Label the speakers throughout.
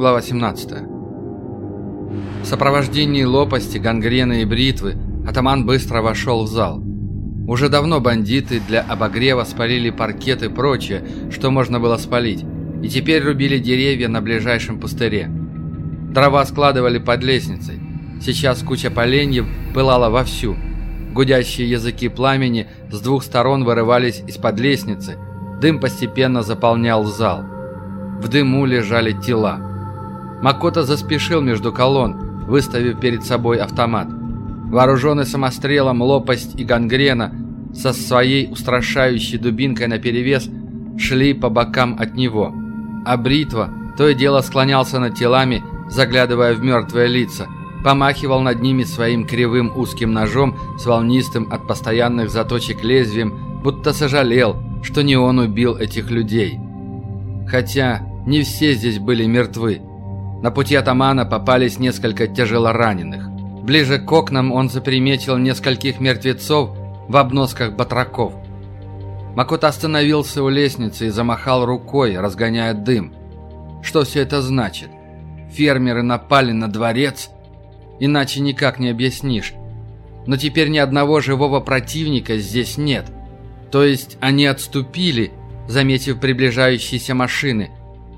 Speaker 1: Глава 17. В сопровождении лопасти, гангрены и бритвы атаман быстро вошел в зал. Уже давно бандиты для обогрева спалили паркет и прочее, что можно было спалить, и теперь рубили деревья на ближайшем пустыре. Дрова складывали под лестницей. Сейчас куча поленьев пылала вовсю. Гудящие языки пламени с двух сторон вырывались из-под лестницы. Дым постепенно заполнял зал. В дыму лежали тела. Макото заспешил между колонн, выставив перед собой автомат. Вооруженный самострелом лопасть и гангрена со своей устрашающей дубинкой наперевес шли по бокам от него. А бритва то и дело склонялся над телами, заглядывая в мертвые лица, помахивал над ними своим кривым узким ножом с волнистым от постоянных заточек лезвием, будто сожалел, что не он убил этих людей. Хотя не все здесь были мертвы. На пути атамана попались несколько тяжелораненых. Ближе к окнам он заприметил нескольких мертвецов в обносках батраков. Макото остановился у лестницы и замахал рукой, разгоняя дым. Что все это значит? Фермеры напали на дворец? Иначе никак не объяснишь. Но теперь ни одного живого противника здесь нет. То есть они отступили, заметив приближающиеся машины.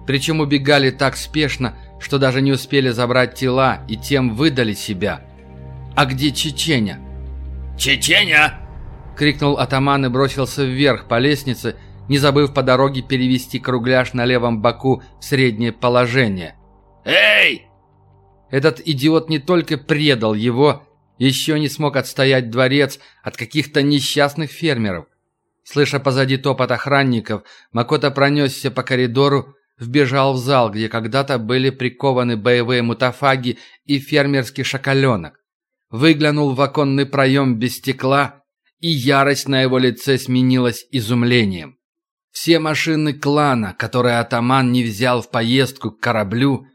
Speaker 1: Причем убегали так спешно, что даже не успели забрать тела и тем выдали себя. А где Чеченя?
Speaker 2: «Чеченя!»
Speaker 1: — крикнул атаман и бросился вверх по лестнице, не забыв по дороге перевести кругляш на левом боку в среднее положение.
Speaker 2: «Эй!»
Speaker 1: Этот идиот не только предал его, еще не смог отстоять дворец от каких-то несчастных фермеров. Слыша позади топот охранников, Макото пронесся по коридору, вбежал в зал, где когда-то были прикованы боевые мутафаги и фермерский шакаленок. Выглянул в оконный проем без стекла, и ярость на его лице сменилась изумлением. Все машины клана, которые атаман не взял в поездку к кораблю,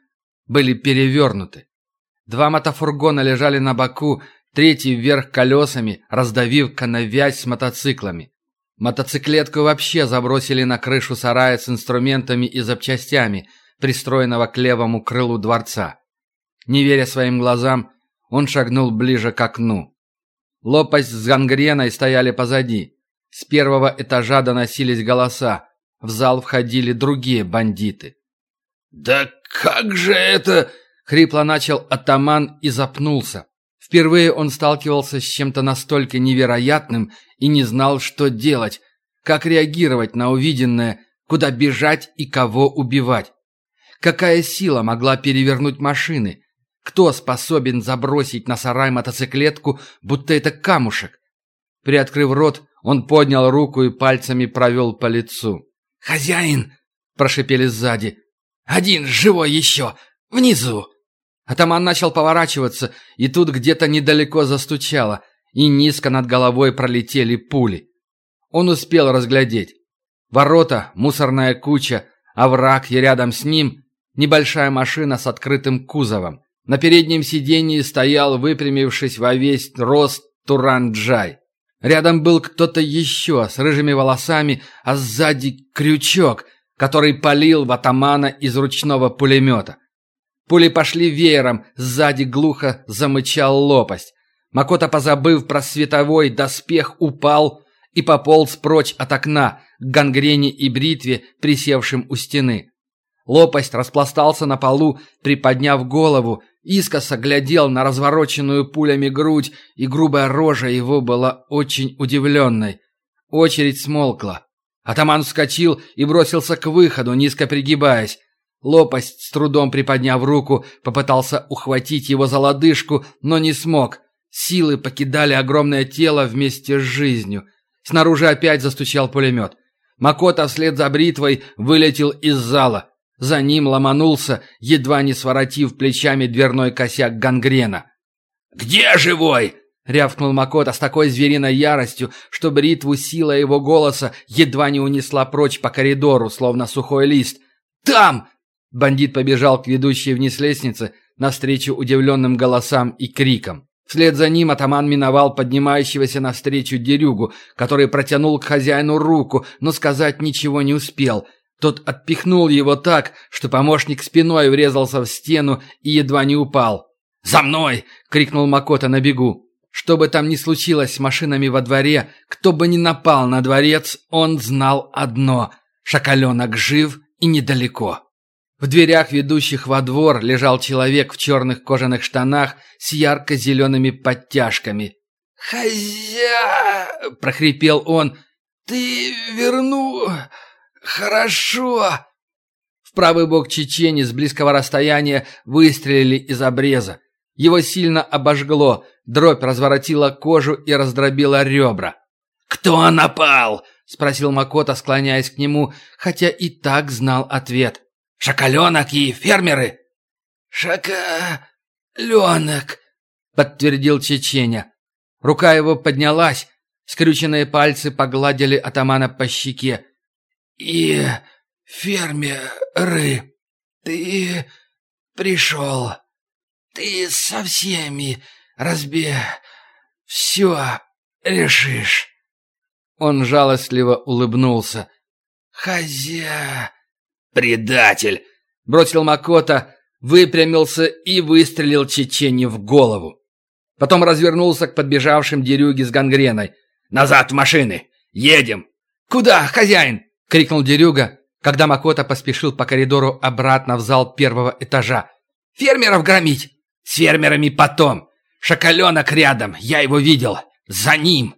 Speaker 1: были перевернуты. Два мотофургона лежали на боку, третий вверх колесами, раздавив канавязь с мотоциклами. Мотоциклетку вообще забросили на крышу сарая с инструментами и запчастями, пристроенного к левому крылу дворца. Не веря своим глазам, он шагнул ближе к окну. Лопасть с гангреной стояли позади. С первого этажа доносились голоса. В зал входили другие бандиты.
Speaker 2: «Да как же это...»
Speaker 1: — хрипло начал атаман и запнулся. Впервые он сталкивался с чем-то настолько невероятным и не знал, что делать, как реагировать на увиденное, куда бежать и кого убивать. Какая сила могла перевернуть машины? Кто способен забросить на сарай мотоциклетку, будто это камушек? Приоткрыв рот, он поднял руку и пальцами провел по лицу.
Speaker 2: «Хозяин!»
Speaker 1: – прошипели сзади.
Speaker 2: «Один живой еще! Внизу!»
Speaker 1: Атаман начал поворачиваться, и тут где-то недалеко застучало, и низко над головой пролетели пули. Он успел разглядеть. Ворота, мусорная куча, овраг и рядом с ним небольшая машина с открытым кузовом. На переднем сиденье стоял, выпрямившись во весь рост, Туран-Джай. Рядом был кто-то еще с рыжими волосами, а сзади крючок, который палил в атамана из ручного пулемета. Пули пошли веером, сзади глухо замычал лопасть. Макото, позабыв про световой доспех, упал и пополз прочь от окна к гангрене и бритве, присевшим у стены. Лопасть распластался на полу, приподняв голову, искоса глядел на развороченную пулями грудь, и грубая рожа его была очень удивленной. Очередь смолкла. Атаман вскочил и бросился к выходу, низко пригибаясь. Лопасть, с трудом приподняв руку, попытался ухватить его за лодыжку, но не смог. Силы покидали огромное тело вместе с жизнью. Снаружи опять застучал пулемет. Макота вслед за бритвой вылетел из зала. За ним ломанулся, едва не своротив плечами дверной косяк гангрена.
Speaker 2: «Где живой?»
Speaker 1: — рявкнул Макота с такой звериной яростью, что бритву сила его голоса едва не унесла прочь по коридору, словно сухой лист. «Там!» Бандит побежал к ведущей вниз лестнице, навстречу удивленным голосам и крикам. Вслед за ним атаман миновал поднимающегося навстречу дерюгу, который протянул к хозяину руку, но сказать ничего не успел. Тот отпихнул его так, что помощник спиной врезался в стену и едва не упал. «За мной!» — крикнул Макота на бегу. Что бы там ни случилось с машинами во дворе, кто бы ни напал на дворец, он знал одно — шакаленок жив и недалеко. В дверях, ведущих во двор, лежал человек в черных кожаных штанах с ярко-зелеными подтяжками.
Speaker 2: «Хозя!» — прохрипел он. «Ты верну... хорошо!»
Speaker 1: В правый бок чечени с близкого расстояния выстрелили из обреза. Его сильно обожгло, дробь разворотила кожу и раздробила ребра.
Speaker 2: «Кто напал?»
Speaker 1: — спросил Макота, склоняясь к нему, хотя и так знал ответ.
Speaker 2: «Шакаленок и фермеры?»
Speaker 1: «Шакаленок», — подтвердил Чеченя. Рука его поднялась, скрюченные пальцы погладили атамана по щеке. «И фермеры, ты пришел, ты со всеми разбе... все решишь». Он жалостливо улыбнулся. «Хозя...»
Speaker 2: «Предатель!»
Speaker 1: — бросил Макота, выпрямился и выстрелил Чечене в голову. Потом развернулся к подбежавшим дерюге с гангреной.
Speaker 2: «Назад в машины! Едем!»
Speaker 1: «Куда, хозяин?» — крикнул дерюга, когда Макота поспешил по коридору обратно в зал первого этажа. «Фермеров громить!»
Speaker 2: «С фермерами потом! Шакаленок рядом, я его видел! За ним!»